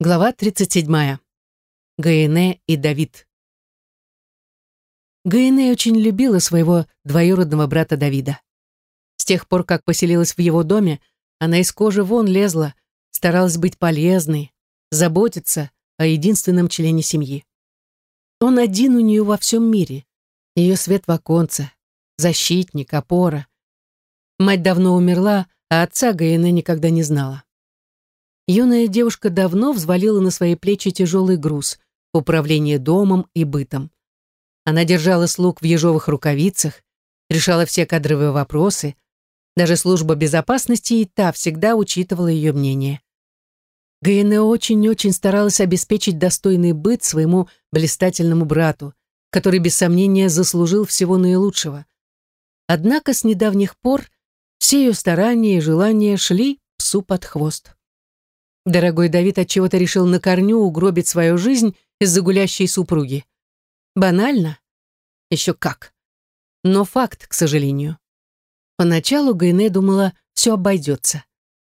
Глава 37. Гаене и Давид. Гаене очень любила своего двоюродного брата Давида. С тех пор, как поселилась в его доме, она из кожи вон лезла, старалась быть полезной, заботиться о единственном члене семьи. Он один у нее во всем мире. Ее свет в оконце, защитник, опора. Мать давно умерла, а отца Гаене никогда не знала. Юная девушка давно взвалила на свои плечи тяжелый груз — управление домом и бытом. Она держала слуг в ежовых рукавицах, решала все кадровые вопросы. Даже служба безопасности и та всегда учитывала ее мнение. Гаене очень-очень старалась обеспечить достойный быт своему блистательному брату, который, без сомнения, заслужил всего наилучшего. Однако с недавних пор все ее старания и желания шли псу под хвост. Дорогой Давид отчего-то решил на корню угробить свою жизнь из-за гулящей супруги. Банально? Еще как. Но факт, к сожалению. Поначалу Гайне думала, все обойдется.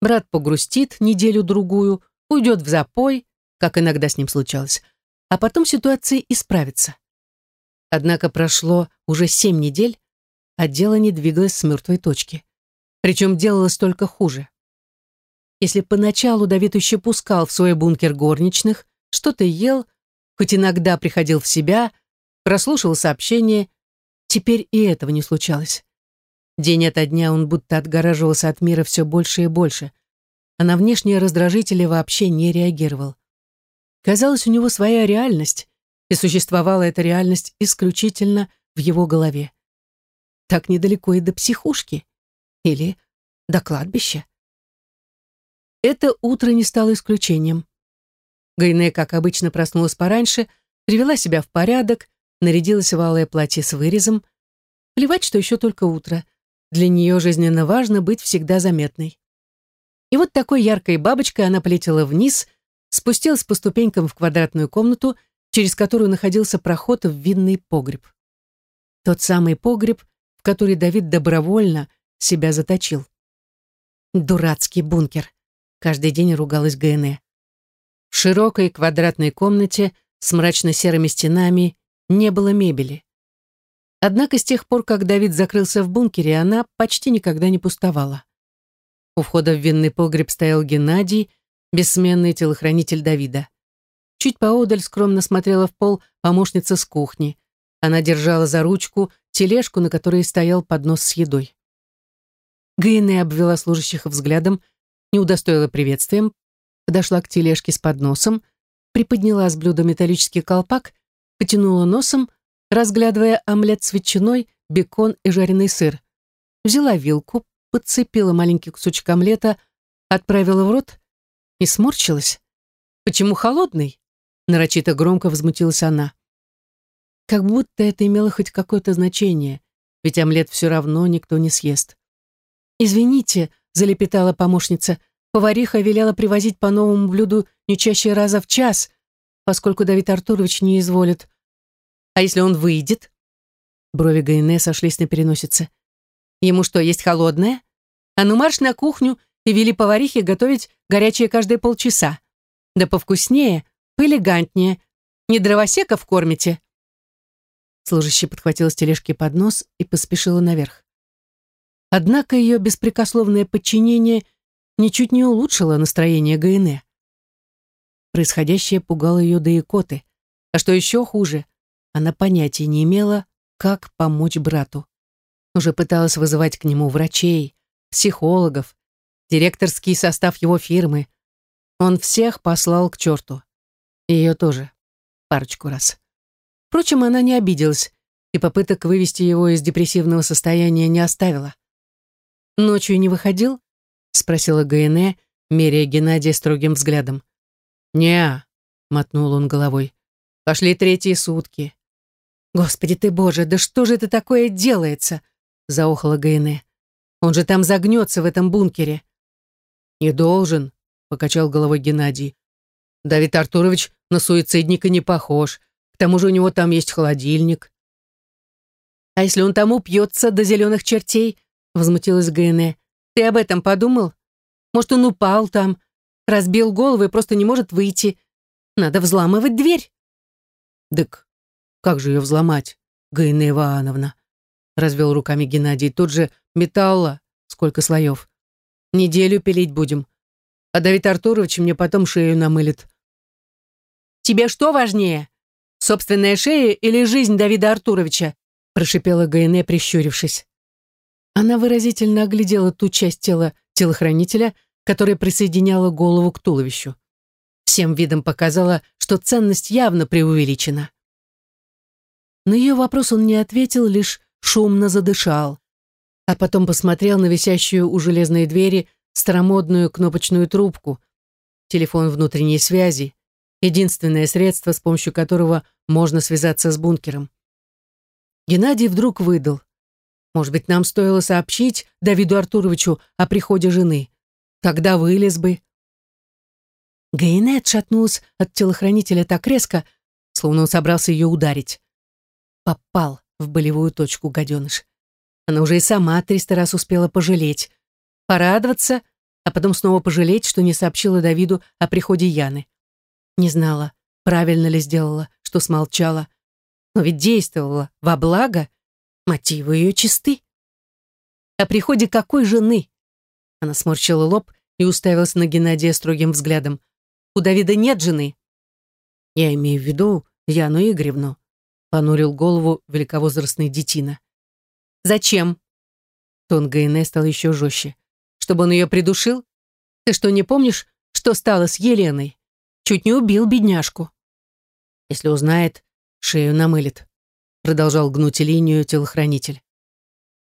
Брат погрустит неделю-другую, уйдет в запой, как иногда с ним случалось, а потом ситуация исправится. Однако прошло уже семь недель, а дело не двигалось с мертвой точки. Причем делалось только хуже. Если поначалу Давид еще пускал в свой бункер горничных, что-то ел, хоть иногда приходил в себя, прослушал сообщения, теперь и этого не случалось. День ото дня он будто отгораживался от мира все больше и больше, а на внешние раздражители вообще не реагировал. Казалось, у него своя реальность, и существовала эта реальность исключительно в его голове. Так недалеко и до психушки. Или до кладбища. Это утро не стало исключением. Гайне, как обычно, проснулась пораньше, привела себя в порядок, нарядилась в алое платье с вырезом. Плевать, что еще только утро. Для нее жизненно важно быть всегда заметной. И вот такой яркой бабочкой она полетела вниз, спустилась по ступенькам в квадратную комнату, через которую находился проход в винный погреб. Тот самый погреб, в который Давид добровольно себя заточил. Дурацкий бункер. Каждый день ругалась ГНЭ. В широкой квадратной комнате с мрачно-серыми стенами не было мебели. Однако с тех пор, как Давид закрылся в бункере, она почти никогда не пустовала. У входа в винный погреб стоял Геннадий, бессменный телохранитель Давида. Чуть поодаль скромно смотрела в пол помощница с кухни. Она держала за ручку тележку, на которой стоял поднос с едой. Гейне обвела служащих взглядом, не удостоила приветствием, подошла к тележке с подносом, приподняла с блюда металлический колпак, потянула носом, разглядывая омлет с ветчиной, бекон и жареный сыр. Взяла вилку, подцепила маленький кусочек омлета, отправила в рот и сморщилась. «Почему холодный?» Нарочито громко возмутилась она. Как будто это имело хоть какое-то значение, ведь омлет все равно никто не съест. «Извините», залепетала помощница. Повариха велела привозить по новому блюду не чаще раза в час, поскольку Давид Артурович не изволит. А если он выйдет? Брови Гайне сошлись на переносице. Ему что, есть холодное? А ну марш на кухню и вели поварихе готовить горячее каждые полчаса. Да повкуснее, поэлегантнее. Не дровосеков кормите. Служащий подхватила с тележки поднос и поспешила наверх. Однако ее беспрекословное подчинение ничуть не улучшило настроение ГНЭ. Происходящее пугало ее до икоты. А что еще хуже, она понятия не имела, как помочь брату. Уже пыталась вызывать к нему врачей, психологов, директорский состав его фирмы. Он всех послал к черту. Ее тоже. Парочку раз. Впрочем, она не обиделась и попыток вывести его из депрессивного состояния не оставила. «Ночью не выходил?» — спросила ГНЭ, меряя Геннадия строгим взглядом. «Не-а», мотнул он головой. «Пошли третьи сутки». «Господи ты боже, да что же это такое делается?» — заохала ГНЭ. «Он же там загнется в этом бункере». «Не должен», — покачал головой Геннадий. «Давид Артурович на суицидника не похож. К тому же у него там есть холодильник». «А если он там упьется до зеленых чертей?» Возмутилась Гене. «Ты об этом подумал? Может, он упал там? Разбил голову и просто не может выйти. Надо взламывать дверь. Дык, как же ее взломать, Гаина Ивановна? Развел руками Геннадий. Тут же металла, сколько слоев. Неделю пилить будем. А Давид Артурович мне потом шею намылит. Тебе что важнее? Собственная шея или жизнь Давида Артуровича? Прошипела Гайне, прищурившись. Она выразительно оглядела ту часть тела телохранителя, которая присоединяла голову к туловищу. Всем видом показала, что ценность явно преувеличена. На ее вопрос он не ответил, лишь шумно задышал, а потом посмотрел на висящую у железной двери старомодную кнопочную трубку, телефон внутренней связи, единственное средство, с помощью которого можно связаться с бункером. Геннадий вдруг выдал. Может быть, нам стоило сообщить Давиду Артуровичу о приходе жены. Тогда вылез бы. Гайне отшатнулась от телохранителя так резко, словно он собрался ее ударить. Попал в болевую точку гаденыш. Она уже и сама триста раз успела пожалеть. Порадоваться, а потом снова пожалеть, что не сообщила Давиду о приходе Яны. Не знала, правильно ли сделала, что смолчала. Но ведь действовала во благо, мотивы ее чисты. О приходе какой жены? Она сморщила лоб и уставилась на Геннадия строгим взглядом. У Давида нет жены. Я имею в виду Яну Игоревну, понурил голову великовозрастный детина. Зачем? Тон Гайне стал еще жестче. Чтобы он ее придушил? Ты что, не помнишь, что стало с Еленой? Чуть не убил бедняжку. Если узнает, шею намылит. Продолжал гнуть линию телохранитель.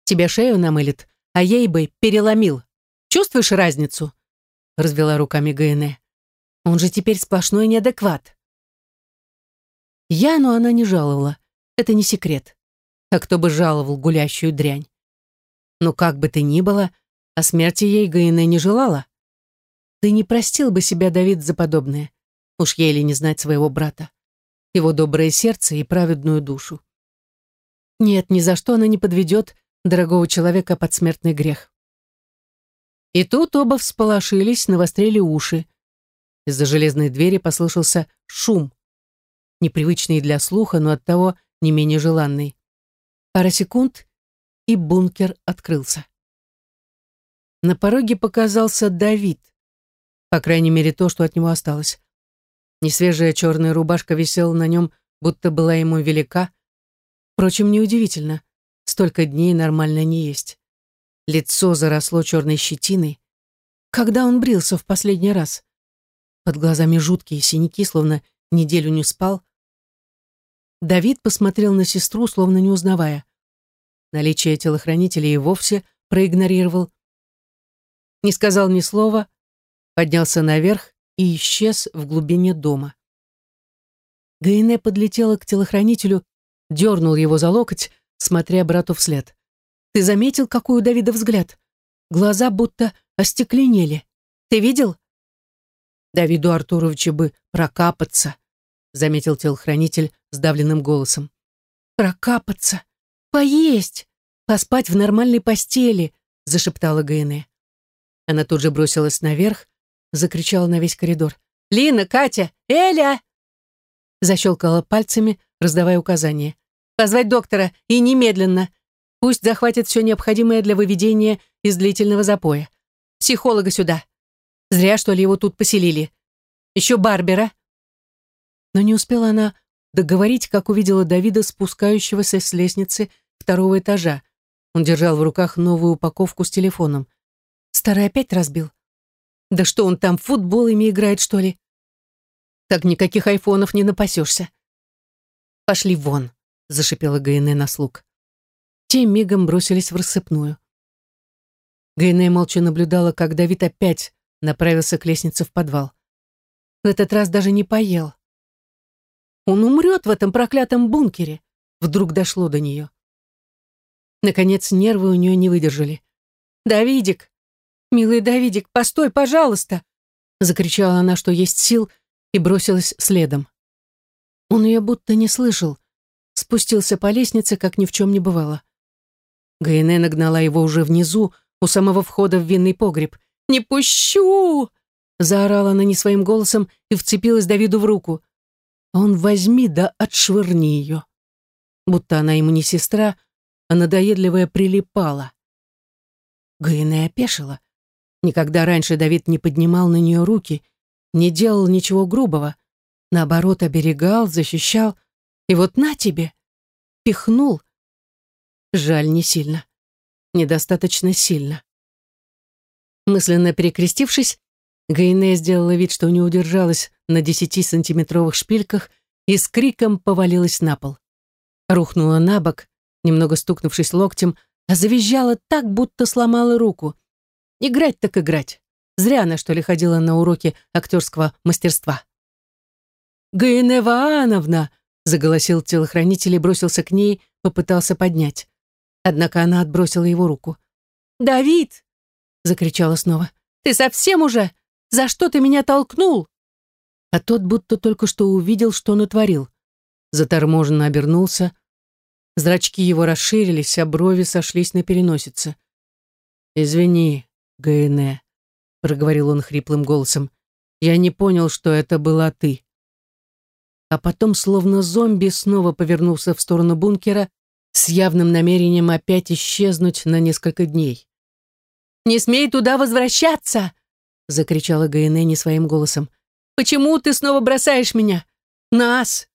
Тебя шею намылит, а ей бы переломил. Чувствуешь разницу? Развела руками Гайне. Он же теперь сплошной неадекват. Яну она не жаловала. Это не секрет. А кто бы жаловал гулящую дрянь? Но как бы ты ни было, о смерти ей Гайне не желала. Ты не простил бы себя, Давид, за подобное. Уж еле не знать своего брата. Его доброе сердце и праведную душу. Нет, ни за что она не подведет дорогого человека под смертный грех. И тут оба всполошились, навострили уши. Из-за железной двери послышался шум, непривычный для слуха, но оттого не менее желанный. Пара секунд, и бункер открылся. На пороге показался Давид. По крайней мере, то, что от него осталось. Несвежая черная рубашка висела на нем, будто была ему велика. Впрочем, неудивительно. Столько дней нормально не есть. Лицо заросло черной щетиной. Когда он брился в последний раз? Под глазами жуткие синяки, словно неделю не спал. Давид посмотрел на сестру, словно не узнавая. Наличие телохранителя и вовсе проигнорировал. Не сказал ни слова, поднялся наверх и исчез в глубине дома. Гайне подлетела к телохранителю, дернул его за локоть, смотря брату вслед. «Ты заметил, какой у Давида взгляд? Глаза будто остекленели. Ты видел?» «Давиду Артуровичу бы прокапаться», заметил телохранитель сдавленным голосом. «Прокапаться! Поесть! Поспать в нормальной постели!» зашептала Гайне. Она тут же бросилась наверх, закричала на весь коридор. «Лина, Катя, Эля!» Защелкала пальцами, раздавая указания. «Позвать доктора и немедленно. Пусть захватит все необходимое для выведения из длительного запоя. Психолога сюда. Зря, что ли, его тут поселили. Еще Барбера». Но не успела она договорить, как увидела Давида, спускающегося с лестницы второго этажа. Он держал в руках новую упаковку с телефоном. Старый опять разбил. Да что он там, футболами играет, что ли? Так никаких айфонов не напасешься. Пошли вон, зашипела Гайне на слуг. Те мигом бросились в рассыпную. Гайне молча наблюдала, как Давид опять направился к лестнице в подвал. В этот раз даже не поел. Он умрет в этом проклятом бункере. Вдруг дошло до нее. Наконец нервы у нее не выдержали. «Давидик, «Милый Давидик, постой, пожалуйста!» Закричала она, что есть сил, и бросилась следом. Он ее будто не слышал, спустился по лестнице, как ни в чем не бывало. Гайне нагнала его уже внизу, у самого входа в винный погреб. «Не пущу!» заорала она не своим голосом и вцепилась Давиду в руку. «Он возьми да отшвырни ее!» Будто она ему не сестра, а надоедливая прилипала. Гаине опешила. Никогда раньше Давид не поднимал на нее руки, не делал ничего грубого. Наоборот, оберегал, защищал. И вот на тебе! Пихнул. Жаль, не сильно. Недостаточно сильно. Мысленно перекрестившись, Гайне сделала вид, что не удержалась на десятисантиметровых шпильках и с криком повалилась на пол. Рухнула на бок, немного стукнувшись локтем, а завизжала так, будто сломала руку. Играть так играть. Зря она, что ли, ходила на уроки актерского мастерства. «Гайне Ваановна!» — заголосил телохранитель и бросился к ней, попытался поднять. Однако она отбросила его руку. «Давид!» закричала снова. «Ты совсем уже? За что ты меня толкнул?» А тот будто только что увидел, что натворил. Заторможенно обернулся. Зрачки его расширились, а брови сошлись на переносице. «Извини, Гаэне», — проговорил он хриплым голосом. «Я не понял, что это была ты». А потом, словно зомби, снова повернулся в сторону бункера с явным намерением опять исчезнуть на несколько дней. «Не смей туда возвращаться!» — закричала Гаэне не своим голосом. «Почему ты снова бросаешь меня? Нас!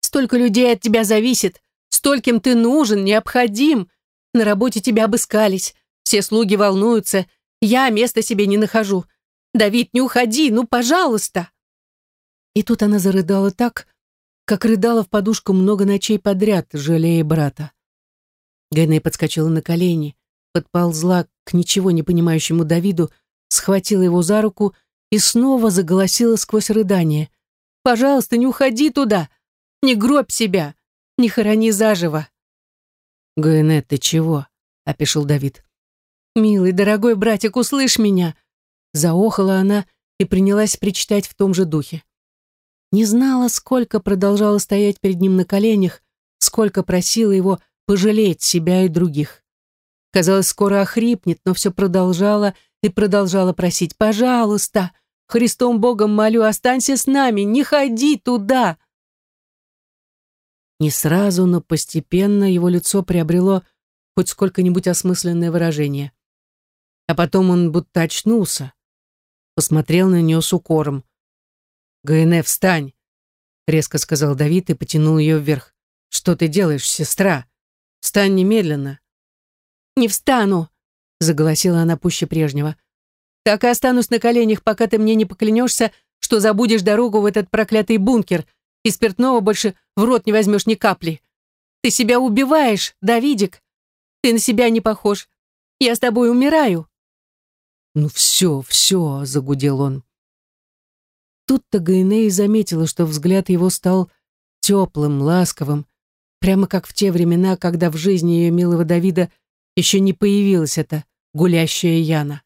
Столько людей от тебя зависит, стольким ты нужен, необходим. На работе тебя обыскались, все слуги волнуются, я места себе не нахожу. Давид, не уходи, ну, пожалуйста!» И тут она зарыдала так, как рыдала в подушку много ночей подряд, жалея брата. Гайне подскочила на колени, подползла к ничего не понимающему Давиду, схватила его за руку и снова заголосила сквозь рыдание. «Пожалуйста, не уходи туда! Не гробь себя! Не хорони заживо!» «Гайнет, ты чего?» — опешил Давид. «Милый, дорогой братик, услышь меня!» Заохала она и принялась причитать в том же духе. Не знала, сколько продолжала стоять перед ним на коленях, сколько просила его пожалеть себя и других. Казалось, скоро охрипнет, но все продолжала и продолжала просить «Пожалуйста, Христом Богом молю, останься с нами, не ходи туда!» Не сразу, но постепенно его лицо приобрело хоть сколько-нибудь осмысленное выражение. А потом он будто очнулся, посмотрел на нее с укором. «ГНФ, встань!» — резко сказал Давид и потянул ее вверх. «Что ты делаешь, сестра? Встань немедленно!» «Не встану!» — заголосила она пуще прежнего. «Так и останусь на коленях, пока ты мне не поклянешься, что забудешь дорогу в этот проклятый бункер и спиртного больше в рот не возьмешь ни капли. Ты себя убиваешь, Давидик. Ты на себя не похож. Я с тобой умираю». «Ну все, все», — загудел он. Тут-то Гайней заметила, что взгляд его стал теплым, ласковым, прямо как в те времена, когда в жизни ее милого Давида еще не появилась эта гулящая Яна.